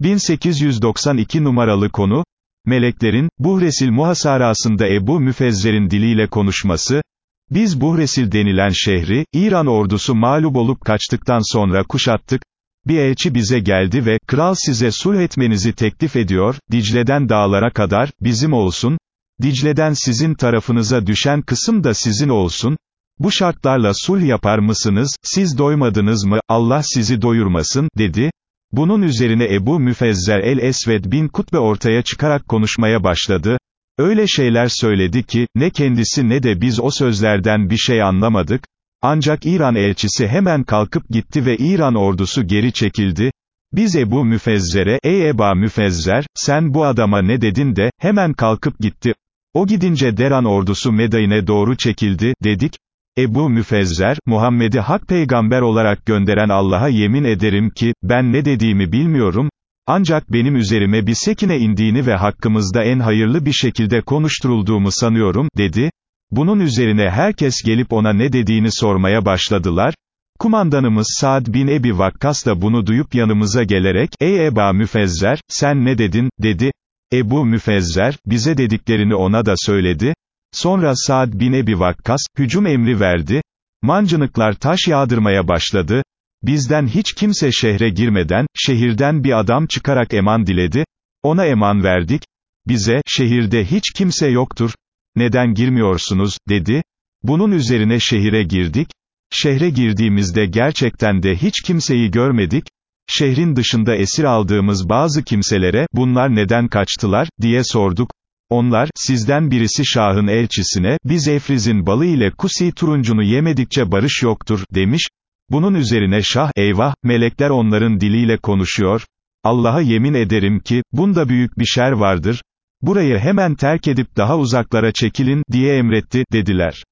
1892 numaralı konu, meleklerin, Buhresil muhasarasında Ebu Müfezzer'in diliyle konuşması, biz Buhresil denilen şehri, İran ordusu mağlup olup kaçtıktan sonra kuşattık, bir elçi bize geldi ve, kral size sulh etmenizi teklif ediyor, Dicle'den dağlara kadar, bizim olsun, Dicle'den sizin tarafınıza düşen kısım da sizin olsun, bu şartlarla sulh yapar mısınız, siz doymadınız mı, Allah sizi doyurmasın, dedi, bunun üzerine Ebu Müfezzer el-Esved bin Kutbe ortaya çıkarak konuşmaya başladı, öyle şeyler söyledi ki, ne kendisi ne de biz o sözlerden bir şey anlamadık, ancak İran elçisi hemen kalkıp gitti ve İran ordusu geri çekildi, biz Ebu Müfezzer'e, ey Eba Müfezzer, sen bu adama ne dedin de, hemen kalkıp gitti, o gidince Deran ordusu Medayne doğru çekildi, dedik, Ebu Müfezzer, Muhammed'i hak peygamber olarak gönderen Allah'a yemin ederim ki, ben ne dediğimi bilmiyorum, ancak benim üzerime bir sekine indiğini ve hakkımızda en hayırlı bir şekilde konuşturulduğumu sanıyorum, dedi. Bunun üzerine herkes gelip ona ne dediğini sormaya başladılar. Kumandanımız Saad bin Ebi Vakkas da bunu duyup yanımıza gelerek, ey Eba Müfezzer, sen ne dedin, dedi. Ebu Müfezzer, bize dediklerini ona da söyledi. Sonra Saad bin Ebi Vakkas, hücum emri verdi. Mancınıklar taş yağdırmaya başladı. Bizden hiç kimse şehre girmeden, şehirden bir adam çıkarak eman diledi. Ona eman verdik. Bize, şehirde hiç kimse yoktur. Neden girmiyorsunuz, dedi. Bunun üzerine şehire girdik. Şehre girdiğimizde gerçekten de hiç kimseyi görmedik. Şehrin dışında esir aldığımız bazı kimselere, bunlar neden kaçtılar, diye sorduk. Onlar, sizden birisi Şah'ın elçisine, biz Efriz'in balı ile kusi turuncunu yemedikçe barış yoktur, demiş. Bunun üzerine Şah, eyvah, melekler onların diliyle konuşuyor. Allah'a yemin ederim ki, bunda büyük bir şer vardır. Burayı hemen terk edip daha uzaklara çekilin, diye emretti, dediler.